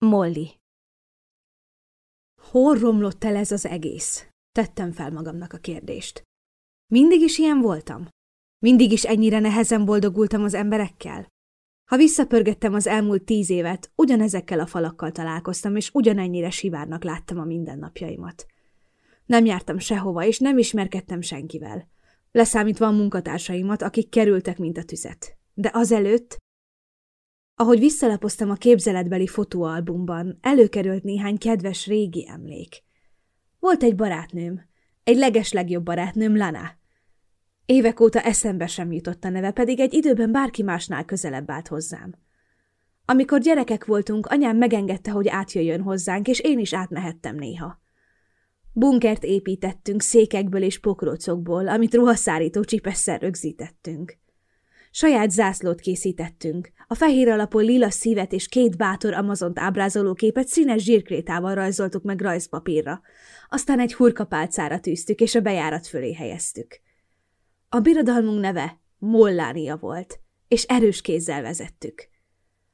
Molly Hol romlott el ez az egész? Tettem fel magamnak a kérdést. Mindig is ilyen voltam? Mindig is ennyire nehezen boldogultam az emberekkel? Ha visszapörgettem az elmúlt tíz évet, ugyanezekkel a falakkal találkoztam, és ugyanennyire sivárnak láttam a mindennapjaimat. Nem jártam sehova, és nem ismerkedtem senkivel. Leszámítva a munkatársaimat, akik kerültek, mint a tüzet. De azelőtt, ahogy visszalapoztam a képzeletbeli fotóalbumban, előkerült néhány kedves régi emlék. Volt egy barátnőm, egy legeslegjobb barátnőm, Lana. Évek óta eszembe sem jutott a neve, pedig egy időben bárki másnál közelebb állt hozzám. Amikor gyerekek voltunk, anyám megengedte, hogy átjöjjön hozzánk, és én is átmehettem néha. Bunkert építettünk székekből és pokrócokból, amit ruhaszárító csipesszel rögzítettünk. Saját zászlót készítettünk. A fehér alapon lila szívet és két bátor Amazont ábrázoló képet színes zsírkrétával rajzoltuk meg rajzpapírra. Aztán egy hurkapálcára tűztük, és a bejárat fölé helyeztük. A birodalmunk neve Mollánia volt, és erős kézzel vezettük.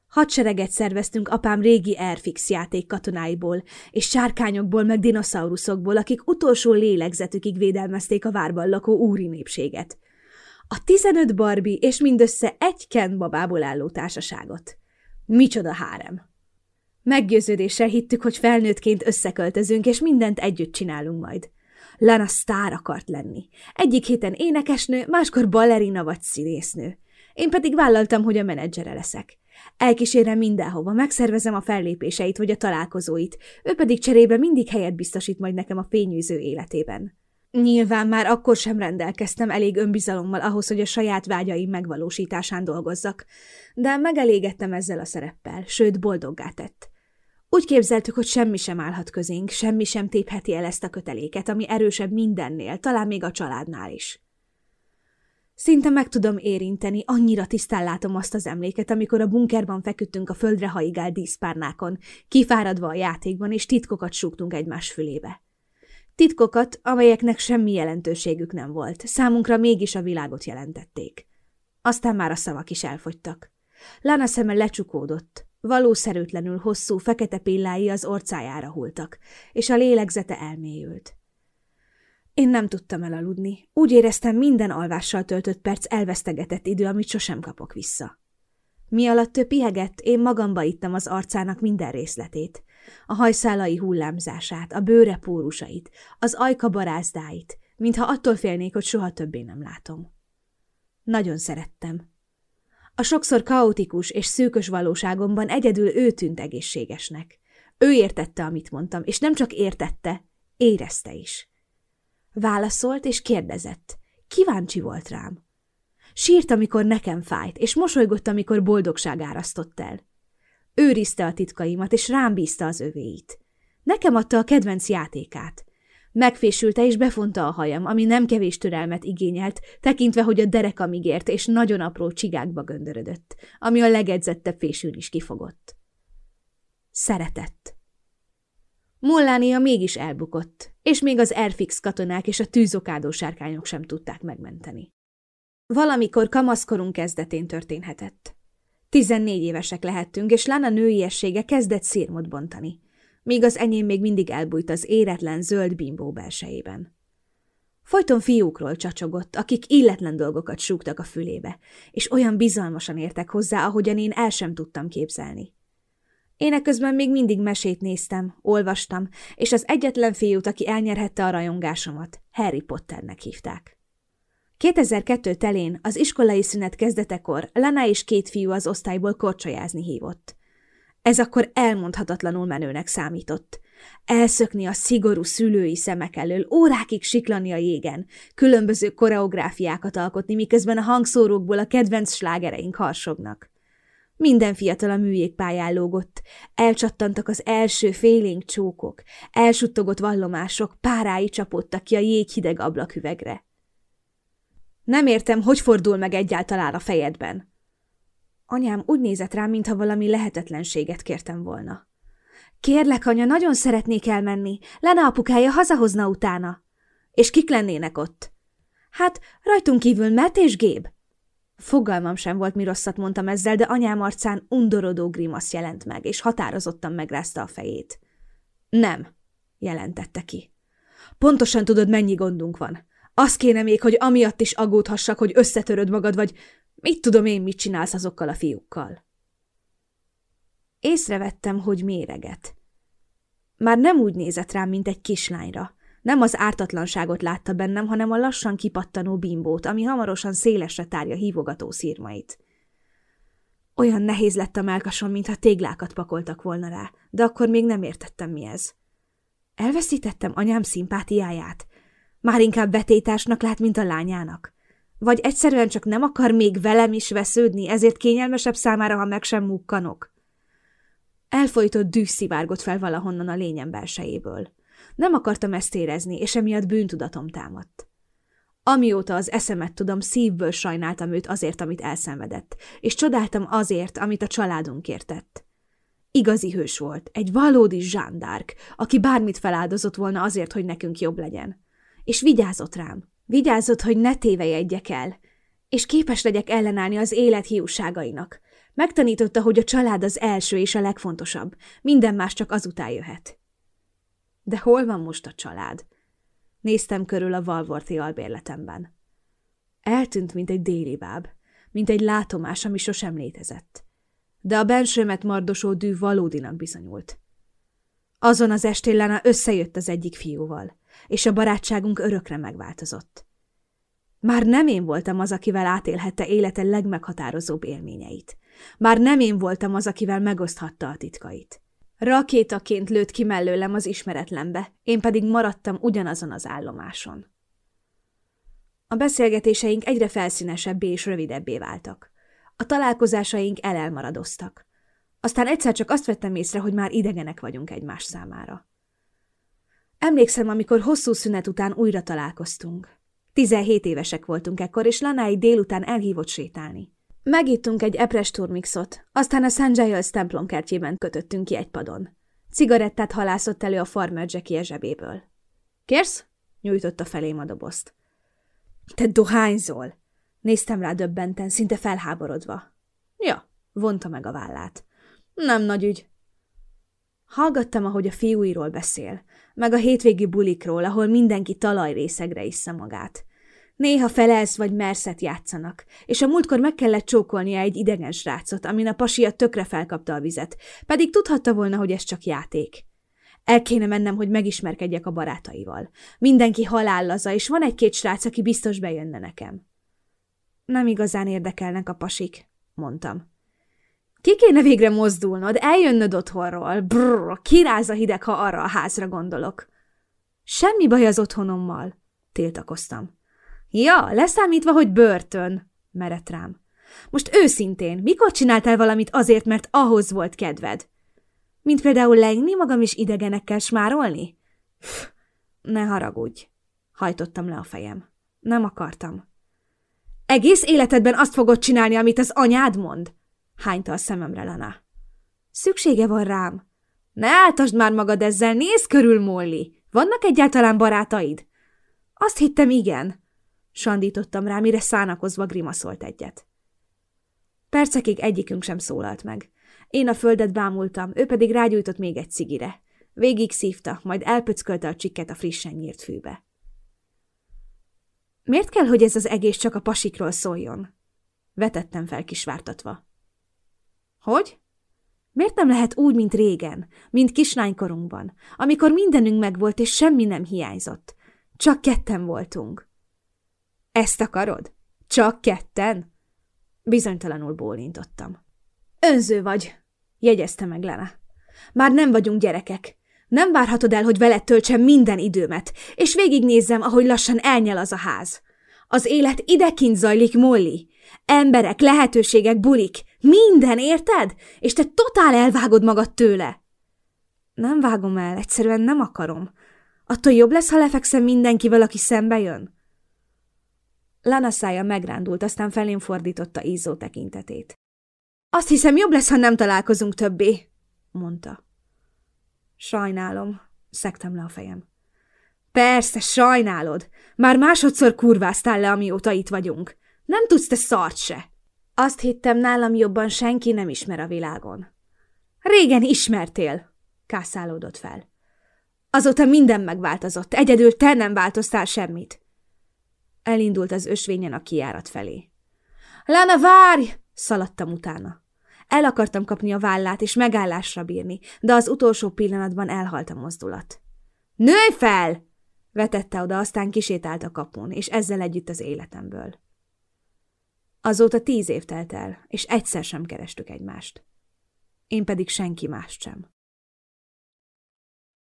Hadsereget szerveztünk apám régi Airfix játék katonáiból, és sárkányokból meg dinoszauruszokból, akik utolsó lélegzetükig védelmezték a várban lakó úri népséget. A tizenöt Barbie és mindössze egy Ken babából álló társaságot. Micsoda hárem! Meggyőződéssel hittük, hogy felnőttként összeköltözünk, és mindent együtt csinálunk majd. Lana sztár akart lenni. Egyik héten énekesnő, máskor ballerina vagy színésznő. Én pedig vállaltam, hogy a menedzsere leszek. Elkísérem mindenhova, megszervezem a fellépéseit vagy a találkozóit, ő pedig cserébe mindig helyet biztosít majd nekem a fényűző életében. Nyilván már akkor sem rendelkeztem elég önbizalommal ahhoz, hogy a saját vágyaim megvalósításán dolgozzak, de megelégettem ezzel a szereppel, sőt boldoggá tett. Úgy képzeltük, hogy semmi sem állhat közénk, semmi sem tépheti el ezt a köteléket, ami erősebb mindennél, talán még a családnál is. Szinte meg tudom érinteni, annyira tisztán látom azt az emléket, amikor a bunkerban feküdtünk a földre haigált díszpárnákon, kifáradva a játékban, és titkokat súgtunk egymás fülébe. Titkokat, amelyeknek semmi jelentőségük nem volt, számunkra mégis a világot jelentették. Aztán már a szavak is elfogytak. Lana szeme lecsukódott, valószerűtlenül hosszú, fekete pillái az orcájára hultak, és a lélegzete elmélyült. Én nem tudtam elaludni. Úgy éreztem, minden alvással töltött perc elvesztegetett idő, amit sosem kapok vissza. Mi alatt ő pihegett, én magamba ittam az arcának minden részletét. A hajszálai hullámzását, a bőre pórusait, az ajka barázdáit, mintha attól félnék, hogy soha többé nem látom. Nagyon szerettem. A sokszor kaotikus és szűkös valóságomban egyedül ő tűnt egészségesnek. Ő értette, amit mondtam, és nem csak értette, érezte is. Válaszolt és kérdezett. Kíváncsi volt rám. Sírt, amikor nekem fájt, és mosolygott, amikor boldogság árasztott el. Őrizte a titkaimat, és rám bízta az övéit. Nekem adta a kedvenc játékát. Megfésülte és befonta a hajam, ami nem kevés türelmet igényelt, tekintve, hogy a derekam ígért, és nagyon apró csigákba göndörödött, ami a legedzettebb fésűn is kifogott. Szeretett. Mollánia mégis elbukott, és még az Airfix katonák és a tűzokádó sárkányok sem tudták megmenteni. Valamikor kamaszkorunk kezdetén történhetett. Tizennégy évesek lehettünk, és Lana nőiessége kezdett szírmot bontani, míg az enyém még mindig elbújt az éretlen zöld bimbó belsejében. Folyton fiúkról csacsogott, akik illetlen dolgokat súgtak a fülébe, és olyan bizalmasan értek hozzá, ahogyan én el sem tudtam képzelni. Éneközben még mindig mesét néztem, olvastam, és az egyetlen fiút, aki elnyerhette a rajongásomat, Harry Potternek hívták. 2002 telén, az iskolai szünet kezdetekor Lana és két fiú az osztályból korcsolyázni hívott. Ez akkor elmondhatatlanul menőnek számított. Elszökni a szigorú szülői szemek elől, órákig siklani a jégen, különböző koreográfiákat alkotni, miközben a hangszórókból a kedvenc slágereink harsognak. Minden fiatal a műjégpályán lógott, elcsattantak az első félénk csókok, elsuttogott vallomások, párái csapódtak ki a jéghideg ablaküvegre. Nem értem, hogy fordul meg egyáltalán a fejedben. Anyám úgy nézett rám, mintha valami lehetetlenséget kértem volna. Kérlek, anya, nagyon szeretnék elmenni. Lena apukája hazahozna utána. És kik lennének ott? Hát, rajtunk kívül Matt és Géb. Fogalmam sem volt, mi rosszat mondtam ezzel, de anyám arcán undorodó grimasz jelent meg, és határozottan megrázta a fejét. Nem, jelentette ki. Pontosan tudod, mennyi gondunk van. Az kéne még, hogy amiatt is aggódhassak, hogy összetöröd magad, vagy mit tudom én, mit csinálsz azokkal a fiúkkal. Észrevettem, hogy méreget. Már nem úgy nézett rám, mint egy kislányra. Nem az ártatlanságot látta bennem, hanem a lassan kipattanó bimbót, ami hamarosan szélesre tárja hívogató szírmait. Olyan nehéz lett a melkasom, mintha téglákat pakoltak volna rá, de akkor még nem értettem, mi ez. Elveszítettem anyám szimpátiáját. Már inkább betétásnak lát, mint a lányának. Vagy egyszerűen csak nem akar még velem is vesződni, ezért kényelmesebb számára, ha meg sem mukkanok. Elfolytott dűs szivárgott fel valahonnan a lényem belsejéből. Nem akartam ezt érezni, és emiatt bűntudatom támadt. Amióta az eszemet tudom, szívből sajnáltam őt azért, amit elszenvedett, és csodáltam azért, amit a családunkért tett. Igazi hős volt, egy valódi zsándárk, aki bármit feláldozott volna azért, hogy nekünk jobb legyen. És vigyázott rám. Vigyázott, hogy ne tévejegyek el, és képes legyek ellenállni az élet hiúságainak. Megtanította, hogy a család az első és a legfontosabb, minden más csak azután jöhet. De hol van most a család? Néztem körül a Valvorti albérletemben. Eltűnt, mint egy déli báb, mint egy látomás, ami sosem létezett. De a bensőmet mardosó dű valódinak bizonyult. Azon az estén Lena összejött az egyik fiúval, és a barátságunk örökre megváltozott. Már nem én voltam az, akivel átélhette élete legmeghatározóbb élményeit. Már nem én voltam az, akivel megoszthatta a titkait. Rakétaként lőtt ki mellőlem az ismeretlenbe, én pedig maradtam ugyanazon az állomáson. A beszélgetéseink egyre felszínesebbé és rövidebbé váltak. A találkozásaink elelmaradoztak. Aztán egyszer csak azt vettem észre, hogy már idegenek vagyunk egymás számára. Emlékszem, amikor hosszú szünet után újra találkoztunk. Tizenhét évesek voltunk ekkor, és Lanái délután elhívott sétálni. Megittunk egy epres turmixot, aztán a St. Giles templom kertjében kötöttünk ki egy padon. Cigarettát halászott elő a farmer Jackie zsebéből. – Kérsz? – nyújtotta felém a dobozt. – Te dohányzol! – néztem rá döbbenten, szinte felháborodva. – Ja – vonta meg a vállát. – Nem nagy ügy. Hallgattam, ahogy a fiúiról beszél, meg a hétvégi bulikról, ahol mindenki talajrészegre issza magát. Néha felelsz vagy merszet játszanak, és a múltkor meg kellett csókolnia egy idegen srácot, amin a pasia tökre felkapta a vizet, pedig tudhatta volna, hogy ez csak játék. El kéne mennem, hogy megismerkedjek a barátaival. Mindenki halállaza, és van egy-két srác, aki biztos bejönne nekem. Nem igazán érdekelnek a pasik, mondtam. Ki kéne végre mozdulnod, eljönnöd otthonról. Brrr, kiráz a hideg, ha arra a házra gondolok. Semmi baj az otthonommal, tiltakoztam. Ja, leszámítva, hogy börtön, merett rám. Most őszintén, mikor csináltál valamit azért, mert ahhoz volt kedved? Mint például leingni magam is idegenekkel smárolni? Ne haragudj, hajtottam le a fejem. Nem akartam. Egész életedben azt fogod csinálni, amit az anyád mond? Hányta a szememre Lana. Szüksége van rám. Ne áltasd már magad ezzel, nézz körül, Molly. Vannak egyáltalán barátaid? Azt hittem, igen. Sandítottam rá, mire szánakozva grimaszolt egyet. Percekig egyikünk sem szólalt meg. Én a földet bámultam, ő pedig rágyújtott még egy cigire. Végig szívta, majd elpöckölte a csikket a frissen nyírt fűbe. Miért kell, hogy ez az egész csak a pasikról szóljon? Vetettem fel kisvártatva. Hogy? Miért nem lehet úgy, mint régen, mint kislánykorunkban, amikor mindenünk megvolt és semmi nem hiányzott? Csak ketten voltunk. Ezt akarod? Csak ketten? Bizonytalanul bólintottam. Önző vagy, jegyezte meg Lena. Már nem vagyunk gyerekek. Nem várhatod el, hogy veled töltsem minden időmet, és végignézzem, ahogy lassan elnyel az a ház. Az élet idekint zajlik, Molly. Emberek, lehetőségek, bulik. Minden, érted? És te totál elvágod magad tőle. Nem vágom el, egyszerűen nem akarom. Attól jobb lesz, ha lefekszem mindenkivel, aki szembe jön? Lana szája megrándult, aztán felén fordította ízó tekintetét. Azt hiszem, jobb lesz, ha nem találkozunk többé, mondta. Sajnálom, szektem le a fejem. Persze, sajnálod. Már másodszor kurváztál le, amióta itt vagyunk. Nem tudsz te szart se. Azt hittem, nálam jobban senki nem ismer a világon. Régen ismertél, kászálódott fel. Azóta minden megváltozott, egyedül te nem változtál semmit. Elindult az ösvényen a kiárat felé. Lána, várj! Szaladtam utána. El akartam kapni a vállát és megállásra bírni, de az utolsó pillanatban elhalt a mozdulat. Nőj fel! vetette oda, aztán kisétált a kapun, és ezzel együtt az életemből. Azóta tíz év telt el, és egyszer sem kerestük egymást. Én pedig senki mást sem.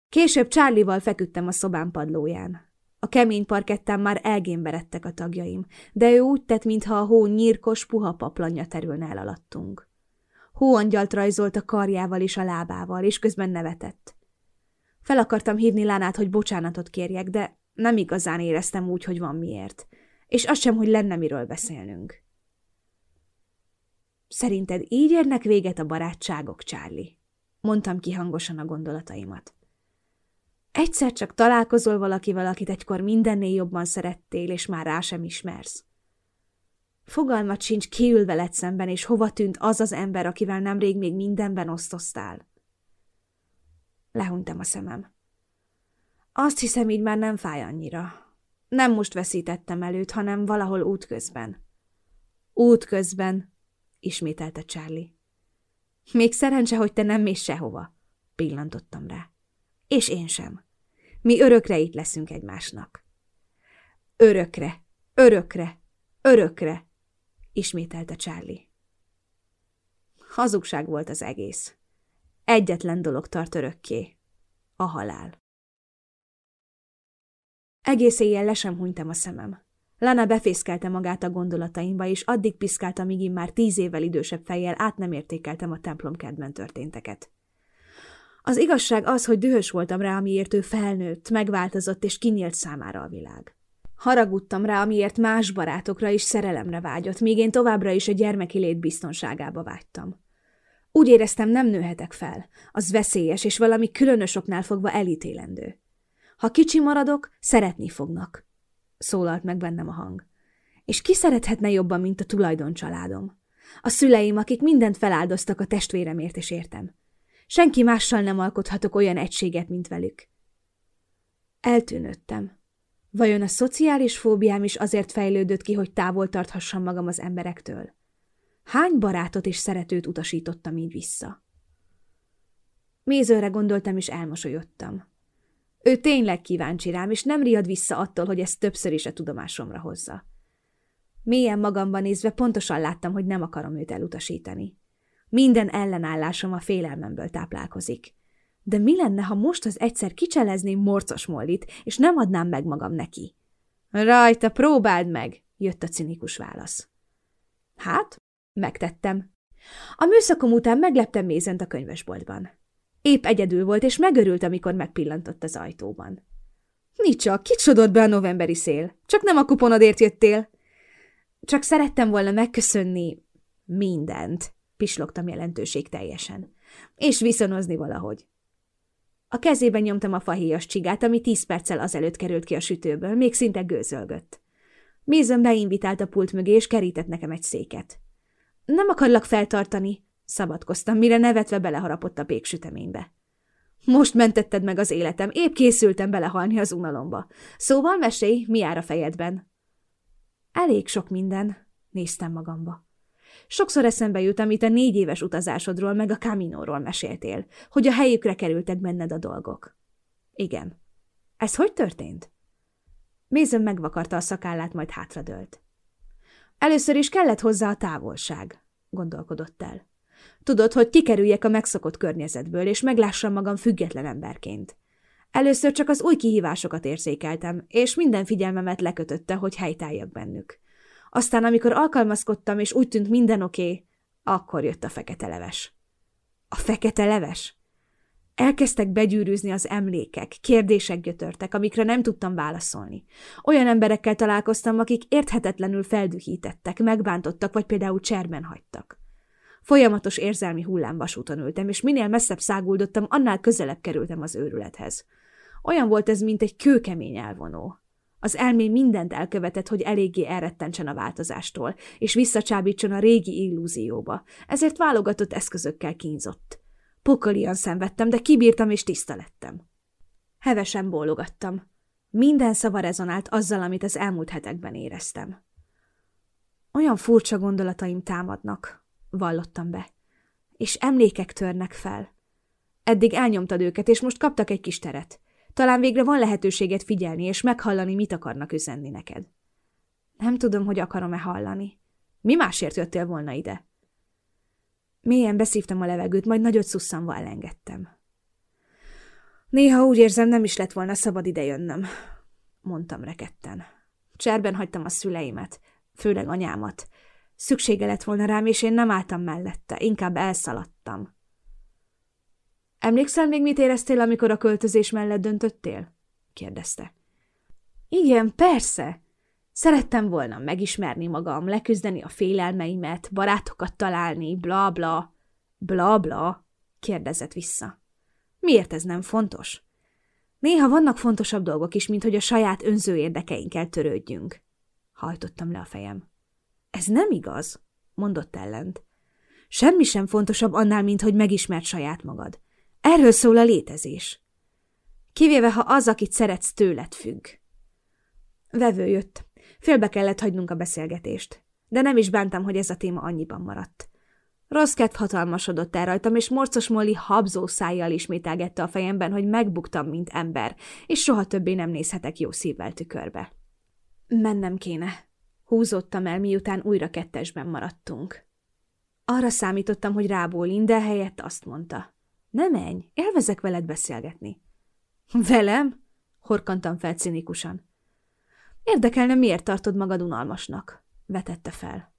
Később Charlie-val feküdtem a szobám padlóján. A kemény parkettán már elgémberedtek a tagjaim, de ő úgy tett, mintha a hó nyírkos, puha paplanja terülne el alattunk. Hóangyalt rajzolt a karjával és a lábával, és közben nevetett. Fel akartam hívni Lánát, hogy bocsánatot kérjek, de nem igazán éreztem úgy, hogy van miért. És az sem, hogy lenne miről beszélnünk. Szerinted így érnek véget a barátságok, Charlie? Mondtam ki hangosan a gondolataimat. Egyszer csak találkozol valakivel, akit egykor mindennél jobban szerettél, és már rá sem ismersz. Fogalmat sincs, kiül veled szemben, és hova tűnt az az ember, akivel nemrég még mindenben osztoztál. Lehuntam a szemem. Azt hiszem, így már nem fáj annyira. Nem most veszítettem előtt, hanem valahol útközben. Útközben, ismételte Charlie. Még szerencse, hogy te nem mész sehova, pillantottam rá. És én sem. Mi örökre itt leszünk egymásnak. Örökre, örökre, örökre, ismételte Charlie. Hazugság volt az egész. Egyetlen dolog tart örökké. A halál. Egész éjjel le sem hunytam a szemem. Lana befészkelte magát a gondolataimba, és addig piszkálta, míg én már tíz évvel idősebb fejjel át nem értékeltem a templomkedben történteket. Az igazság az, hogy dühös voltam rá, amiért ő felnőtt, megváltozott és kinyílt számára a világ. Haragudtam rá, amiért más barátokra is szerelemre vágyott, míg én továbbra is a gyermeki lét biztonságába vágytam. Úgy éreztem, nem nőhetek fel. Az veszélyes, és valami különösoknál fogva elítélendő. Ha kicsi maradok, szeretni fognak. Szólalt meg bennem a hang. És ki szerethetne jobban, mint a tulajdoncsaládom? A szüleim, akik mindent feláldoztak a testvéremért és értem. Senki mással nem alkothatok olyan egységet, mint velük. Eltűnődtem. Vajon a szociális fóbiám is azért fejlődött ki, hogy távol tarthassam magam az emberektől? Hány barátot és szeretőt utasítottam így vissza? Mézőre gondoltam, és elmosolyodtam. Ő tényleg kíváncsi rám, és nem riad vissza attól, hogy ezt többször is a tudomásomra hozza. Mélyen magamban nézve pontosan láttam, hogy nem akarom őt elutasítani. Minden ellenállásom a félelmemből táplálkozik. De mi lenne, ha most az egyszer kicselezném morcos mollit, és nem adnám meg magam neki? Rajta, próbáld meg, jött a cinikus válasz. Hát, megtettem. A műszakom után megleptem Mézent a könyvesboltban. Épp egyedül volt, és megörült, amikor megpillantott az ajtóban. Nicsa, kicsodott be a novemberi szél. Csak nem a kuponodért jöttél. Csak szerettem volna megköszönni mindent, pislogtam jelentőség teljesen. És viszonozni valahogy. A kezében nyomtam a fahéjas csigát, ami tíz perccel azelőtt került ki a sütőből, még szinte gőzölgött. Mézön beinvitált a pult mögé, és kerített nekem egy széket. Nem akarlak feltartani, szabadkoztam, mire nevetve beleharapott a péksüteménybe. Most mentetted meg az életem, épp készültem belehalni az unalomba. Szóval mesélj, mi jár a fejedben? Elég sok minden, néztem magamba. Sokszor eszembe jut, amit a négy éves utazásodról meg a Caminóról meséltél, hogy a helyükre kerültek benned a dolgok. Igen. Ez hogy történt? Mézön megvakarta a szakállát, majd hátradőlt. Először is kellett hozzá a távolság, gondolkodott el. Tudod, hogy kikerüljek a megszokott környezetből, és meglássam magam független emberként. Először csak az új kihívásokat érzékeltem, és minden figyelmemet lekötötte, hogy helytálljak bennük. Aztán, amikor alkalmazkodtam, és úgy tűnt minden oké, akkor jött a fekete leves. A fekete leves? Elkezdtek begyűrűzni az emlékek, kérdések gyötörtek, amikre nem tudtam válaszolni. Olyan emberekkel találkoztam, akik érthetetlenül feldühítettek, megbántottak, vagy például cserben hagytak. Folyamatos érzelmi hullámvasúton ültem, és minél messzebb száguldottam, annál közelebb kerültem az őrülethez. Olyan volt ez, mint egy kőkemény elvonó. Az elmém mindent elkövetett, hogy eléggé elrettentsen a változástól, és visszacsábítson a régi illúzióba, ezért válogatott eszközökkel kínzott. Pokolian szenvedtem, de kibírtam és tiszta lettem. Hevesen bólogattam. Minden szava rezonált azzal, amit az elmúlt hetekben éreztem. Olyan furcsa gondolataim támadnak, vallottam be, és emlékek törnek fel. Eddig elnyomtad őket, és most kaptak egy kis teret. Talán végre van lehetőséget figyelni, és meghallani, mit akarnak üzenni neked. Nem tudom, hogy akarom-e hallani. Mi másért jöttél volna ide? Mélyen beszívtam a levegőt, majd nagyot szusszanva elengedtem. Néha úgy érzem, nem is lett volna szabad idejönnöm, mondtam reketten. Cserben hagytam a szüleimet, főleg anyámat. Szüksége lett volna rám, és én nem álltam mellette, inkább elszaladtam. Emlékszel még, mit éreztél, amikor a költözés mellett döntöttél? kérdezte. Igen, persze. Szerettem volna megismerni magam, leküzdeni a félelmeimet, barátokat találni, bla bla. Bla bla, kérdezett vissza. Miért ez nem fontos? Néha vannak fontosabb dolgok is, mint hogy a saját önző érdekeinkkel törődjünk. Hajtottam le a fejem. Ez nem igaz, mondott ellent. Semmi sem fontosabb annál, mint hogy megismert saját magad. Erről szól a létezés. Kivéve, ha az, akit szeretsz, tőled függ. Vevő jött. Félbe kellett hagynunk a beszélgetést. De nem is bántam, hogy ez a téma annyiban maradt. Rossz kedv hatalmasodott el rajtam, és morcos Molly habzó szájjal ismételgette a fejemben, hogy megbuktam, mint ember, és soha többé nem nézhetek jó szívvel tükörbe. Mennem kéne. Húzottam el, miután újra kettesben maradtunk. Arra számítottam, hogy rábólint, de helyett azt mondta. Ne menj, élvezek veled beszélgetni. Velem? Horkantam fel cinikusan. Érdekelne, miért tartod magad unalmasnak? Vetette fel.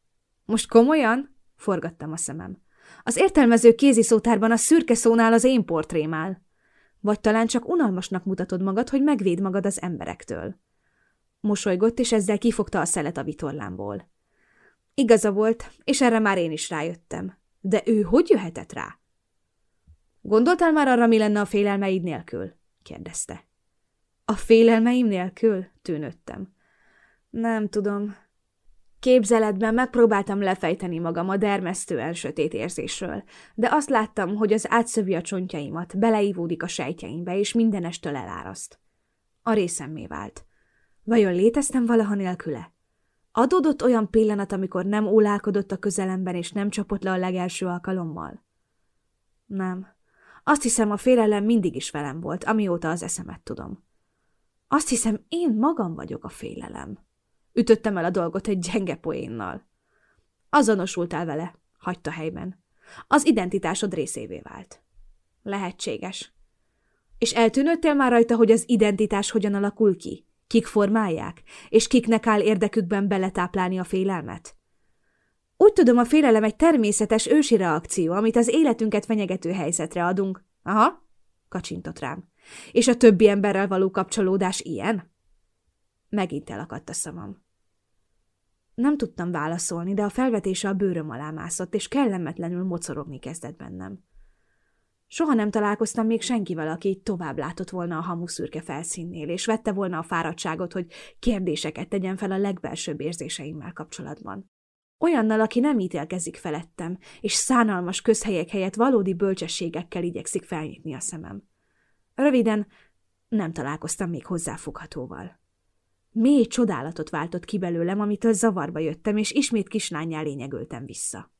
Most komolyan? Forgattam a szemem. Az értelmező kézi szótárban a szürke szónál az én portrém áll. Vagy talán csak unalmasnak mutatod magad, hogy megvéd magad az emberektől. Mosolygott, és ezzel kifogta a szelet a vitorlámból. Igaza volt, és erre már én is rájöttem. De ő hogy jöhetett rá? Gondoltál már arra, mi lenne a félelmeid nélkül? kérdezte. A félelmeim nélkül? tűnöttem. Nem tudom. Képzeletben megpróbáltam lefejteni magam a dermesztően sötét érzésről, de azt láttam, hogy az átszövi a csontjaimat, beleívódik a sejtjeimbe, és mindenestől eláraszt. A részemmé vált. Vajon léteztem valaha nélküle? Adódott olyan pillanat, amikor nem ólálkodott a közelemben, és nem csapott le a legelső alkalommal? Nem. Azt hiszem, a félelem mindig is velem volt, amióta az eszemet tudom. Azt hiszem, én magam vagyok a félelem. Ütöttem el a dolgot egy gyenge poénnal. Azonosultál vele, hagyta helyben. Az identitásod részévé vált. Lehetséges. És eltűnöttél már rajta, hogy az identitás hogyan alakul ki? Kik formálják? És kiknek áll érdekükben beletáplálni a félelmet? Úgy tudom, a félelem egy természetes ősi reakció, amit az életünket fenyegető helyzetre adunk. Aha, kacsintott rám. És a többi emberrel való kapcsolódás ilyen? Megint elakadt a szavam. Nem tudtam válaszolni, de a felvetése a bőröm alá mászott, és kellemetlenül mocorogni kezdett bennem. Soha nem találkoztam még senkivel, aki tovább látott volna a hamuszürke felszínnél, és vette volna a fáradtságot, hogy kérdéseket tegyen fel a legbelsőbb érzéseimmel kapcsolatban. Olyannal, aki nem ítélkezik felettem, és szánalmas közhelyek helyett valódi bölcsességekkel igyekszik felnyitni a szemem. Röviden, nem találkoztam még hozzáfoghatóval. Mély csodálatot váltott ki belőlem, amitől zavarba jöttem, és ismét kislányjá lényegöltem vissza.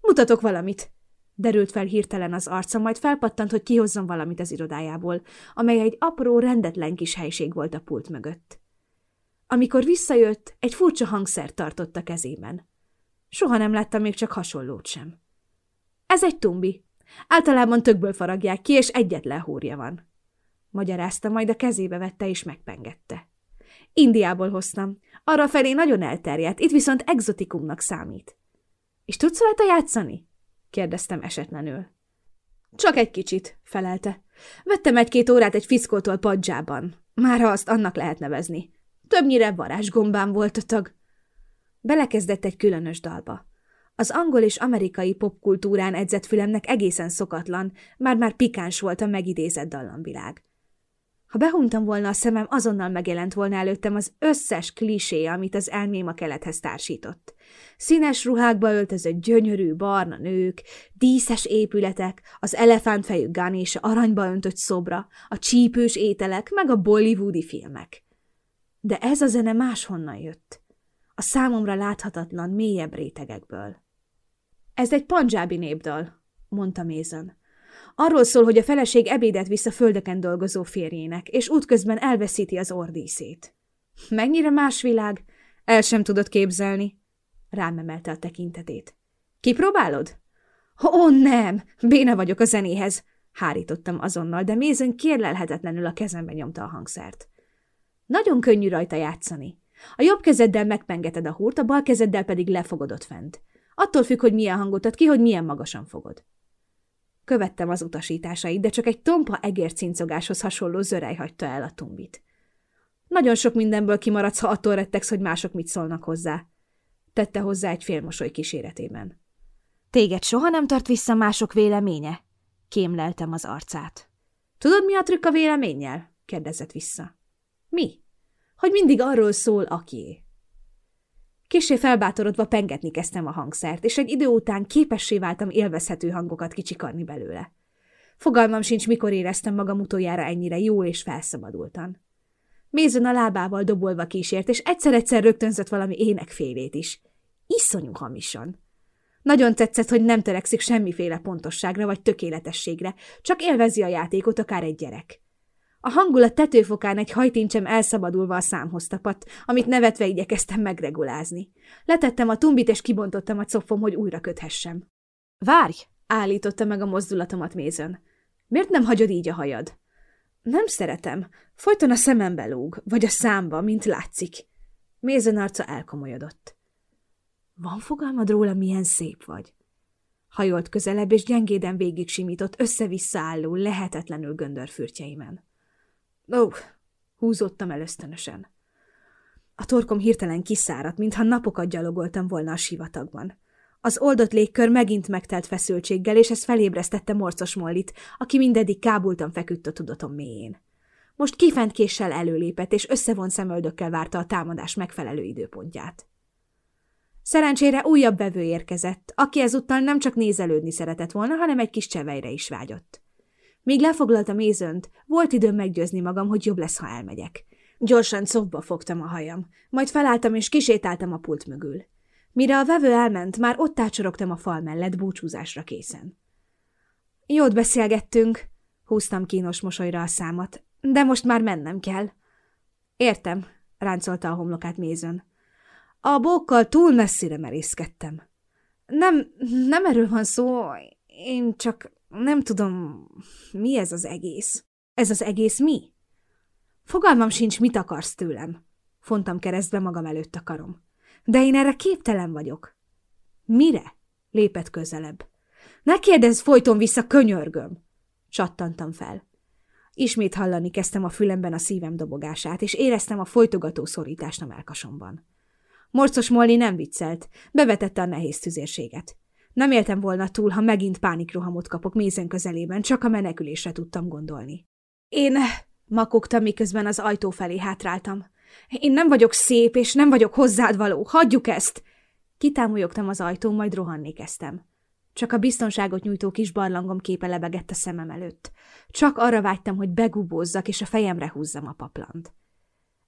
Mutatok valamit! Derült fel hirtelen az arca, majd felpattant, hogy kihozzon valamit az irodájából, amely egy apró, rendetlen kis helység volt a pult mögött. Amikor visszajött, egy furcsa hangszert tartott a kezében. Soha nem láttam még csak hasonlót sem. Ez egy tumbi. Általában tökből faragják ki, és egyetlen húrja van. Magyarázta, majd a kezébe vette és megpengette. Indiából hoztam. Arra felé nagyon elterjedt, itt viszont exotikumnak számít. És tudsz rajta játszani? Kérdeztem esetlenül. Csak egy kicsit, felelte. Vettem egy-két órát egy fiszkótól padzsában. Már ha azt annak lehet nevezni. Többnyire varázsgombán volt a tag. Belekezdett egy különös dalba. Az angol és amerikai popkultúrán edzett fülemnek egészen szokatlan, már-már pikáns volt a megidézett dallamvilág. Ha behuntam volna a szemem, azonnal megjelent volna előttem az összes klisé, amit az elmém a kelethez társított. Színes ruhákba öltözött gyönyörű barna nők, díszes épületek, az elefántfejű és aranyba öntött szobra, a csípős ételek, meg a bollywoodi filmek. De ez a zene máshonnan jött. A számomra láthatatlan, mélyebb rétegekből. Ez egy pandzsábi népdal, mondta Mézen. Arról szól, hogy a feleség ebédet visz a földeken dolgozó férjének, és útközben elveszíti az ordíszét. Mennyire más világ? El sem tudod képzelni. Rám emelte a tekintetét. Kipróbálod? Ó, nem! Béna vagyok a zenéhez! Hárítottam azonnal, de Mézen kérlelhetetlenül a kezembe nyomta a hangszert. Nagyon könnyű rajta játszani. A jobb kezeddel megpengeted a húrt, a bal kezeddel pedig lefogod ott fent. Attól függ, hogy milyen hangot ad ki, hogy milyen magasan fogod. Követtem az utasításait, de csak egy tompa egércincogáshoz hasonló zörej hagyta el a tumbit. Nagyon sok mindenből kimaradsz, ha attól rettegsz, hogy mások mit szólnak hozzá. Tette hozzá egy félmosoly kíséretében. Téged soha nem tart vissza mások véleménye? Kémleltem az arcát. Tudod, mi a trükk a véleménnyel? kérdezett vissza. Mi? Hogy mindig arról szól, aki. Kissé felbátorodva pengetni kezdtem a hangszert, és egy idő után képessé váltam élvezhető hangokat kicsikarni belőle. Fogalmam sincs, mikor éreztem magam utoljára ennyire jól és felszabadultan. Mézön a lábával dobolva kísért, és egyszer-egyszer rögtönzött valami énekfélét is. Iszonyú hamisan. Nagyon tetszett, hogy nem törekszik semmiféle pontosságra vagy tökéletességre, csak élvezi a játékot akár egy gyerek. A hangulat tetőfokán egy hajtincsem elszabadulva a számhoz tapadt, amit nevetve igyekeztem megregulázni. Letettem a tumbit, és kibontottam a cofom, hogy újra köthessem. Várj! állította meg a mozdulatomat mézön. Miért nem hagyod így a hajad? Nem szeretem. Folyton a szemembe lóg, vagy a számba, mint látszik. Mézön arca elkomolyodott. Van fogalmad róla, milyen szép vagy? Hajolt közelebb, és gyengéden végig simított, össze-vissza álló, lehetetlenül göndörfürtjeimen. Ó, oh, húzottam el ösztönösen. A torkom hirtelen kiszáradt, mintha napokat gyalogoltam volna a sivatagban. Az oldott légkör megint megtelt feszültséggel, és ez felébresztette morcos Mollit, aki mindeddig kábultan feküdt a tudatom mélyén. Most kifent késsel előlépett, és összevont szemöldökkel várta a támadás megfelelő időpontját. Szerencsére újabb vevő érkezett, aki ezúttal nem csak nézelődni szeretett volna, hanem egy kis csevejre is vágyott. Míg lefoglalta mézönt, volt időm meggyőzni magam, hogy jobb lesz, ha elmegyek. Gyorsan szobba fogtam a hajam, majd felálltam és kisétáltam a pult mögül. Mire a vevő elment, már ott ácsorogtam a fal mellett búcsúzásra készen. Jót beszélgettünk, húztam kínos mosolyra a számat, de most már mennem kell. Értem, ráncolta a homlokát mézön. A bókkal túl messzire merészkedtem. Nem, nem erről van szó, én csak nem tudom, mi ez az egész. Ez az egész mi? Fogalmam sincs, mit akarsz tőlem. Fontam keresztbe magam előtt a karom. De én erre képtelen vagyok. Mire? Lépett közelebb. Ne kérdezz folyton vissza, könyörgöm! Csattantam fel. Ismét hallani kezdtem a fülemben a szívem dobogását, és éreztem a folytogató szorítást a melkasomban. Morcos Molly nem viccelt, bevetette a nehéz tüzérséget. Nem éltem volna túl, ha megint pánikrohamot kapok mézen közelében, csak a menekülésre tudtam gondolni. Én makogtam, miközben az ajtó felé hátráltam. Én nem vagyok szép, és nem vagyok hozzád való. Hagyjuk ezt! Kitámolyogtam az ajtón, majd rohanni kezdtem. Csak a biztonságot nyújtó kis barlangom képe lebegett a szemem előtt. Csak arra vágytam, hogy begubózzak, és a fejemre húzzam a paplant.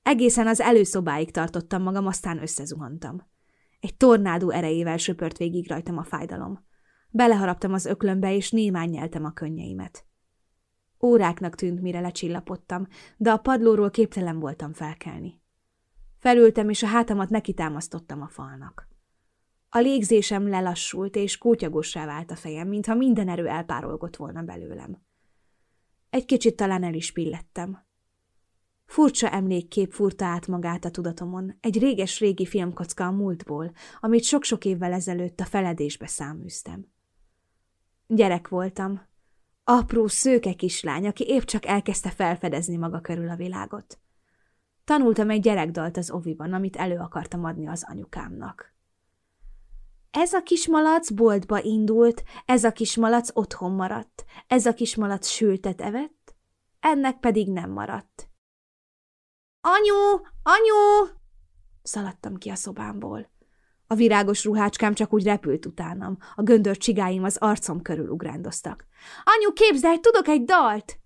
Egészen az előszobáig tartottam magam, aztán összezuhantam. Egy tornádó erejével söpört végig rajtam a fájdalom. Beleharaptam az öklömbe, és némán nyeltem a könnyeimet. Óráknak tűnt, mire lecsillapodtam, de a padlóról képtelen voltam felkelni. Felültem, és a hátamat nekitámasztottam a falnak. A légzésem lelassult, és kótyagossá vált a fejem, mintha minden erő elpárolgott volna belőlem. Egy kicsit talán el is pillettem. Furcsa emlékkép furta át magát a tudatomon, egy réges-régi filmkocka a múltból, amit sok-sok évvel ezelőtt a feledésbe száműztem. Gyerek voltam. Apró, szőke kislány, aki épp csak elkezdte felfedezni maga körül a világot. Tanultam egy gyerekdalt az oviban, amit elő akartam adni az anyukámnak. Ez a kismalac boltba indult, ez a kismalac otthon maradt, ez a kismalac sültet evett, ennek pedig nem maradt. Anyu! Anyu! Szaladtam ki a szobámból. A virágos ruhácskám csak úgy repült utánam, a göndör csigáim az arcom körül ugrándoztak. Anyu, képzelj, tudok egy dalt!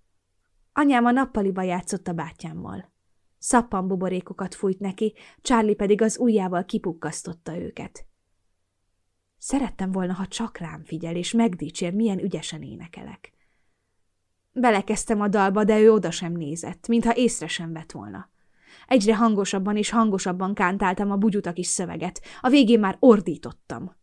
Anyám a nappaliba játszott a bátyámmal. Szappan buborékokat fújt neki, Charlie pedig az ujjával kipukkasztotta őket. Szerettem volna, ha csak rám figyel, és megdicsér, milyen ügyesen énekelek. Belekezdtem a dalba, de ő oda sem nézett, mintha észre sem vett volna. Egyre hangosabban és hangosabban kántáltam a bugyuta kis szöveget, a végén már ordítottam.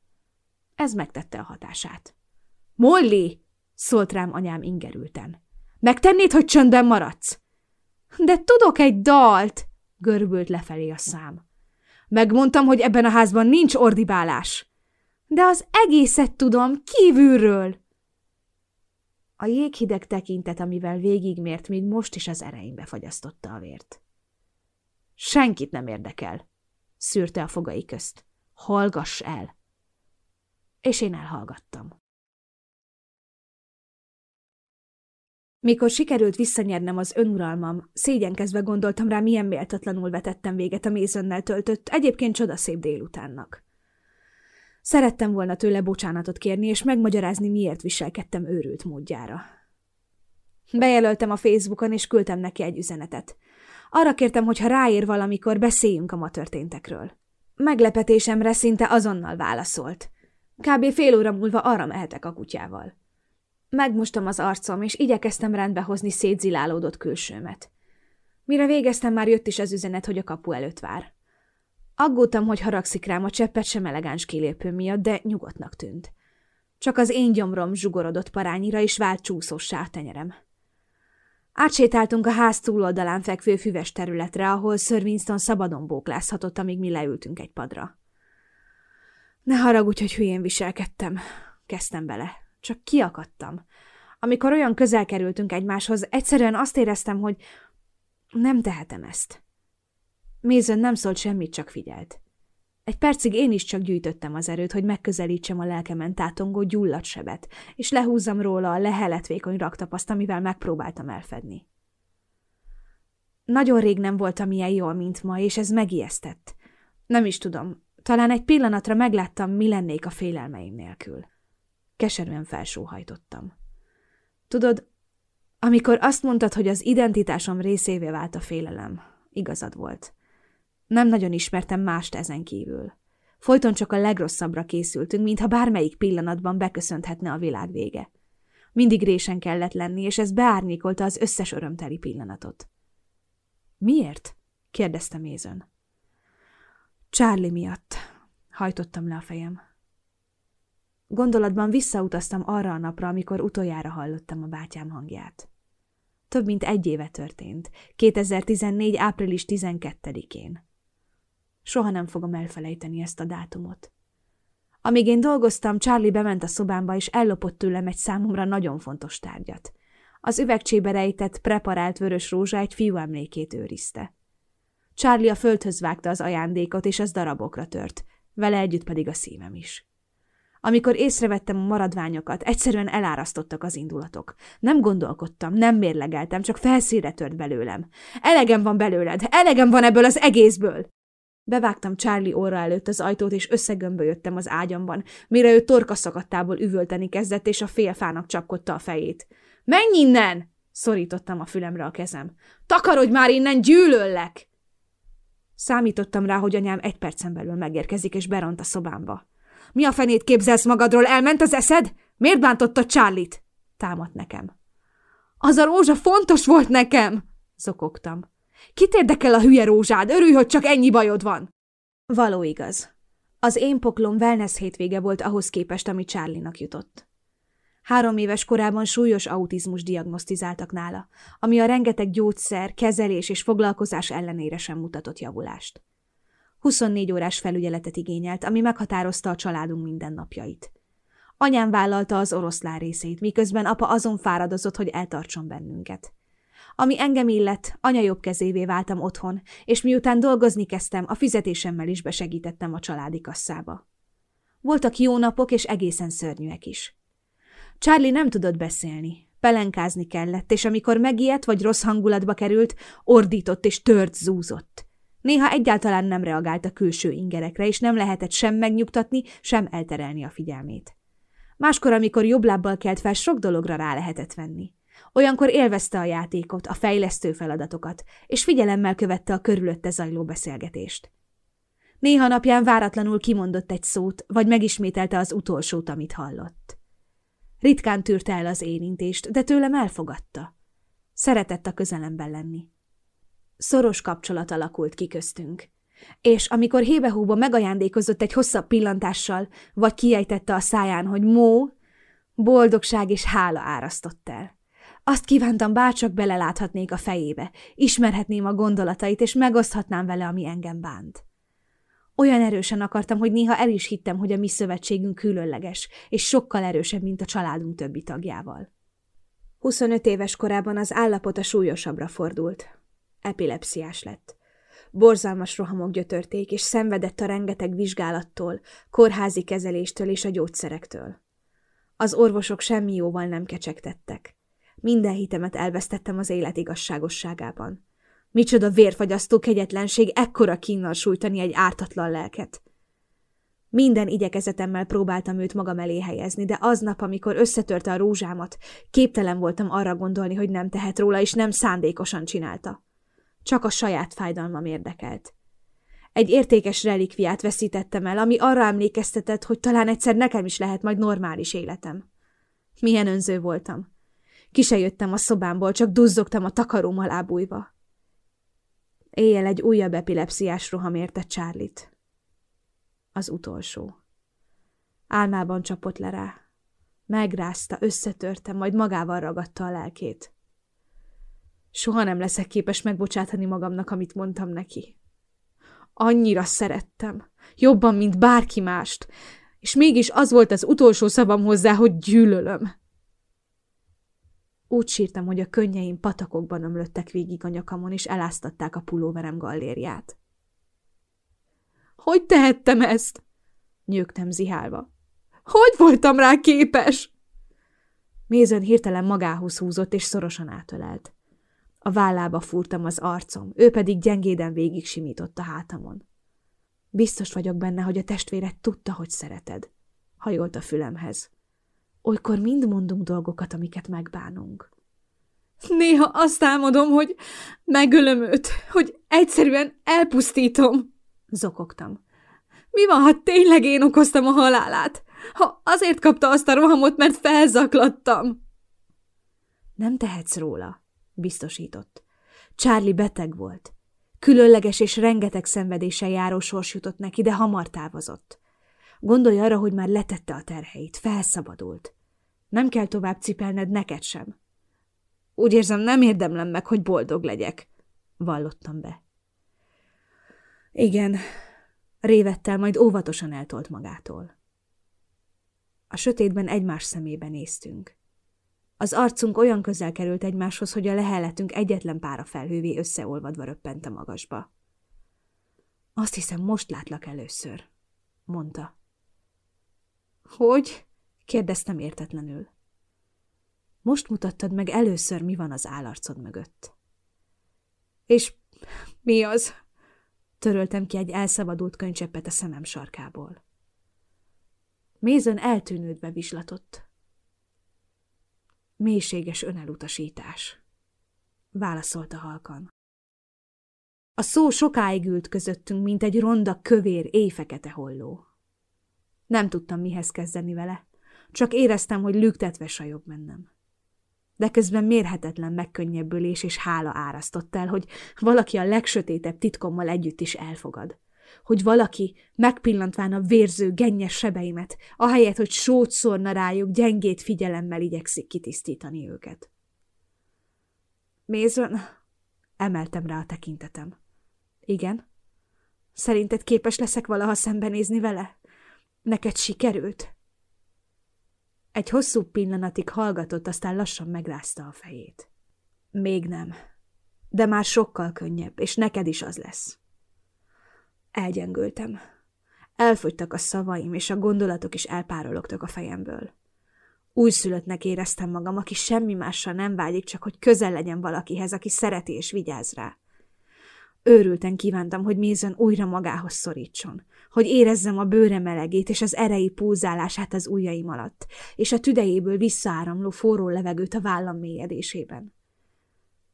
Ez megtette a hatását. – Molly! – szólt rám anyám ingerülten. – Megtennéd, hogy csöndben maradsz? – De tudok egy dalt! – görbült lefelé a szám. – Megmondtam, hogy ebben a házban nincs ordibálás. – De az egészet tudom, kívülről! A jéghideg tekintet, amivel végigmért, még most is az ereimbe fagyasztotta a vért. Senkit nem érdekel, szűrte a fogai közt. Hallgass el! És én elhallgattam. Mikor sikerült visszanyernem az önuralmam, szégyenkezve gondoltam rá, milyen méltatlanul vetettem véget a mézönnel töltött, egyébként csodaszép délutánnak. Szerettem volna tőle bocsánatot kérni, és megmagyarázni, miért viselkedtem őrült módjára. Bejelöltem a Facebookon, és küldtem neki egy üzenetet. Arra kértem, hogy ha ráér valamikor, beszéljünk a ma történtekről. Meglepetésemre szinte azonnal válaszolt. Kb. fél óra múlva arra mehetek a kutyával. Megmostam az arcom, és igyekeztem rendbe hozni szétzilálódott külsőmet. Mire végeztem, már jött is az üzenet, hogy a kapu előtt vár. Aggódtam, hogy haragszik rám a cseppet sem elegáns kilépő miatt, de nyugodtnak tűnt. Csak az én gyomrom zsugorodott parányira, és vált csúszósá a tenyerem. Átsétáltunk a ház túloldalán fekvő füves területre, ahol Sir Winston szabadon bóklázhatott, amíg mi leültünk egy padra. Ne haragudj, hogy hülyén viselkedtem. Kezdtem bele. Csak kiakadtam. Amikor olyan közel kerültünk egymáshoz, egyszerűen azt éreztem, hogy nem tehetem ezt. Mézön nem szólt semmit, csak figyelt. Egy percig én is csak gyűjtöttem az erőt, hogy megközelítsem a lelkemen tátongó gyulladt sebet, és lehúzzam róla a leheletvékony raktapaszt, amivel megpróbáltam elfedni. Nagyon rég nem voltam ilyen jól, mint ma, és ez megijesztett. Nem is tudom, talán egy pillanatra megláttam, mi lennék a félelmeim nélkül. Keserűen felsóhajtottam. Tudod, amikor azt mondtad, hogy az identitásom részévé vált a félelem, igazad volt. Nem nagyon ismertem mást ezen kívül. Folyton csak a legrosszabbra készültünk, mintha bármelyik pillanatban beköszönthetne a világ vége. Mindig résen kellett lenni, és ez beárnyékolta az összes örömteli pillanatot. Miért? kérdezte Mézön. Charlie miatt, hajtottam le a fejem. Gondolatban visszautaztam arra a napra, amikor utoljára hallottam a bátyám hangját. Több mint egy éve történt, 2014. április 12-én. Soha nem fogom elfelejteni ezt a dátumot. Amíg én dolgoztam, Charlie bement a szobámba, és ellopott tőlem egy számomra nagyon fontos tárgyat. Az üvegcsébe rejtett, preparált vörös rózsa egy fiú emlékét őrizte. Charlie a földhöz vágta az ajándékot, és az darabokra tört, vele együtt pedig a szívem is. Amikor észrevettem a maradványokat, egyszerűen elárasztottak az indulatok. Nem gondolkodtam, nem mérlegeltem, csak felszíre tört belőlem. Elegem van belőled, elegem van ebből az egészből! Bevágtam Charlie óra előtt az ajtót, és összegömbölyödtem az ágyamban, mire ő torkaszakadtából üvölteni kezdett, és a félfának csapkodta a fejét. – Menj innen! – szorítottam a fülemre a kezem. – Takarodj már innen, gyűlöllek! Számítottam rá, hogy anyám egy percen belül megérkezik, és beront a szobámba. – Mi a fenét képzelsz magadról? Elment az eszed? Miért bántotta Charlie-t? – támadt nekem. – Az a rózsa fontos volt nekem! – zokogtam. Kit érdekel a hülye rózsád? Örülj, hogy csak ennyi bajod van! Való igaz. Az én poklom wellness hétvége volt ahhoz képest, ami Charlie-nak jutott. Három éves korában súlyos autizmus diagnosztizáltak nála, ami a rengeteg gyógyszer, kezelés és foglalkozás ellenére sem mutatott javulást. 24 órás felügyeletet igényelt, ami meghatározta a családunk mindennapjait. Anyám vállalta az oroszlán részét, miközben apa azon fáradozott, hogy eltartson bennünket. Ami engem illet, anya jobb kezévé váltam otthon, és miután dolgozni kezdtem, a fizetésemmel is besegítettem a családi kasszába. Voltak jó napok, és egészen szörnyűek is. Charlie nem tudott beszélni, Pelenkázni kellett, és amikor megijedt vagy rossz hangulatba került, ordított és tört zúzott. Néha egyáltalán nem reagált a külső ingerekre, és nem lehetett sem megnyugtatni, sem elterelni a figyelmét. Máskor, amikor jobb lábbal kelt fel, sok dologra rá lehetett venni. Olyankor élvezte a játékot, a fejlesztő feladatokat, és figyelemmel követte a körülötte zajló beszélgetést. Néha napján váratlanul kimondott egy szót, vagy megismételte az utolsót, amit hallott. Ritkán tűrte el az érintést, de tőlem elfogadta. Szeretett a közelemben lenni. Szoros kapcsolat alakult ki köztünk. És amikor hébehúba megajándékozott egy hosszabb pillantással, vagy kiejtette a száján, hogy mó, boldogság és hála árasztott el. Azt kívántam, bárcsak beleláthatnék a fejébe, ismerhetném a gondolatait, és megoszthatnám vele, ami engem bánt. Olyan erősen akartam, hogy néha el is hittem, hogy a mi szövetségünk különleges, és sokkal erősebb, mint a családunk többi tagjával. 25 éves korában az állapota súlyosabbra fordult. Epilepsziás lett. Borzalmas rohamok gyötörték, és szenvedett a rengeteg vizsgálattól, kórházi kezeléstől és a gyógyszerektől. Az orvosok semmi jóval nem kecsegtettek. Minden hitemet elvesztettem az élet igazságosságában. Micsoda vérfagyasztó kegyetlenség ekkora kínnal sújtani egy ártatlan lelket. Minden igyekezetemmel próbáltam őt magam elé helyezni, de aznap, amikor összetörte a rózsámat, képtelen voltam arra gondolni, hogy nem tehet róla, és nem szándékosan csinálta. Csak a saját fájdalmam érdekelt. Egy értékes relikviát veszítettem el, ami arra emlékeztetett, hogy talán egyszer nekem is lehet majd normális életem. Milyen önző voltam. Ki a szobámból, csak duzzogtam a takarom alá. Éjjel egy újabb epilepsziás roham érte Charlie-t. Az utolsó. Álmában csapott le rá. Megrázta, összetörte, majd magával ragadta a lelkét. Soha nem leszek képes megbocsátani magamnak, amit mondtam neki. Annyira szerettem. Jobban, mint bárki mást. És mégis az volt az utolsó szavam hozzá, hogy gyűlölöm. Úgy sírtam, hogy a könnyeim patakokban ömlöttek végig a nyakamon, és eláztatták a pulóverem gallériát. Hogy tehettem ezt? Nyögtem zihálva. Hogy voltam rá képes? Mézön hirtelen magához húzott, és szorosan átölelt. A vállába fúrtam az arcom, ő pedig gyengéden végig simított a hátamon. Biztos vagyok benne, hogy a testvéred tudta, hogy szereted. Hajolt a fülemhez. Olykor mind mondunk dolgokat, amiket megbánunk. Néha azt álmodom, hogy megölöm őt, hogy egyszerűen elpusztítom, zokogtam. Mi van, ha tényleg én okoztam a halálát? Ha azért kapta azt a rohamot, mert felzaklattam? Nem tehetsz róla, biztosított. Charlie beteg volt. Különleges és rengeteg szenvedéssel járó sors jutott neki, de hamar távozott. Gondolj arra, hogy már letette a terheit, felszabadult. Nem kell tovább cipelned neked sem. Úgy érzem, nem érdemlem meg, hogy boldog legyek, vallottam be. Igen, révettel majd óvatosan eltolt magától. A sötétben egymás szemébe néztünk. Az arcunk olyan közel került egymáshoz, hogy a lehelletünk egyetlen pára felhővé összeolvadva röppent a magasba. Azt hiszem, most látlak először, mondta. Hogy? kérdeztem értetlenül. Most mutattad meg először, mi van az állarcod mögött. És mi az? Töröltem ki egy elszabadult könycseppet a szemem sarkából. Mézön eltűnődve vislatott. Mélységes önelutasítás. Válaszolta halkan. A szó sokáig ült közöttünk, mint egy ronda, kövér, éjfekete holló. Nem tudtam mihez kezdeni vele, csak éreztem, hogy lüktetve sajog mennem. De közben mérhetetlen megkönnyebbülés és hála árasztott el, hogy valaki a legsötétebb titkommal együtt is elfogad. Hogy valaki, megpillantván a vérző, gennyes sebeimet, ahelyett, hogy sót szórna rájuk, gyengét figyelemmel igyekszik kitisztítani őket. Mézön, emeltem rá a tekintetem. Igen? Szerinted képes leszek valaha szembenézni vele? Neked sikerült? Egy hosszú pillanatig hallgatott, aztán lassan megrázta a fejét. Még nem, de már sokkal könnyebb, és neked is az lesz. Elgyengültem. Elfogytak a szavaim, és a gondolatok is elpárologtak a fejemből. Újszülöttnek éreztem magam, aki semmi mással nem vágyik, csak hogy közel legyen valakihez, aki szereti és vigyáz rá. Őrülten kívántam, hogy Mézön újra magához szorítson, hogy érezzem a bőre melegét és az erei púzálását az ujjaim alatt, és a tüdejéből visszaáramló forró levegőt a vállam mélyedésében.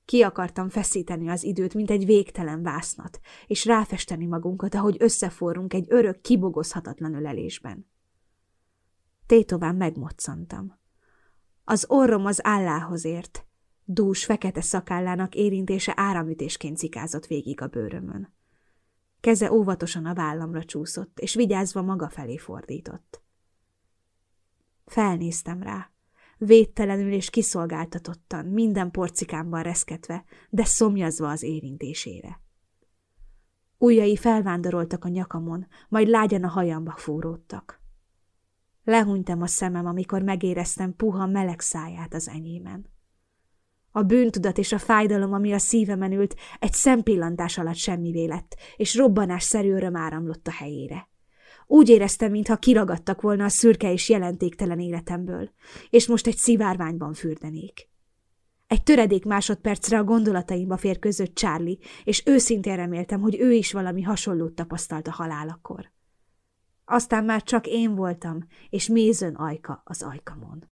Ki akartam feszíteni az időt, mint egy végtelen vásznat, és ráfesteni magunkat, ahogy összeforrunk egy örök, kibogozhatatlan ölelésben. Tétován megmoccantam. Az orrom az állához ért. Dús, fekete szakállának érintése áramütésként cikázott végig a bőrömön. Keze óvatosan a vállamra csúszott, és vigyázva maga felé fordított. Felnéztem rá. Védtelenül és kiszolgáltatottan, minden porcikámban reszketve, de szomjazva az érintésére. Ujjai felvándoroltak a nyakamon, majd lágyan a hajamba fúródtak. Lehúnytam a szemem, amikor megéreztem puha meleg száját az enyémen. A bűntudat és a fájdalom, ami a szívemen ült, egy szempillantás alatt semmivé lett, és robbanásszerű öröm áramlott a helyére. Úgy éreztem, mintha kiragadtak volna a szürke és jelentéktelen életemből, és most egy szivárványban fürdenék. Egy töredék másodpercre a gondolataimba férközött Charlie, és őszintén reméltem, hogy ő is valami hasonlót tapasztalt a halálakor. Aztán már csak én voltam, és mézön ajka az ajkamon.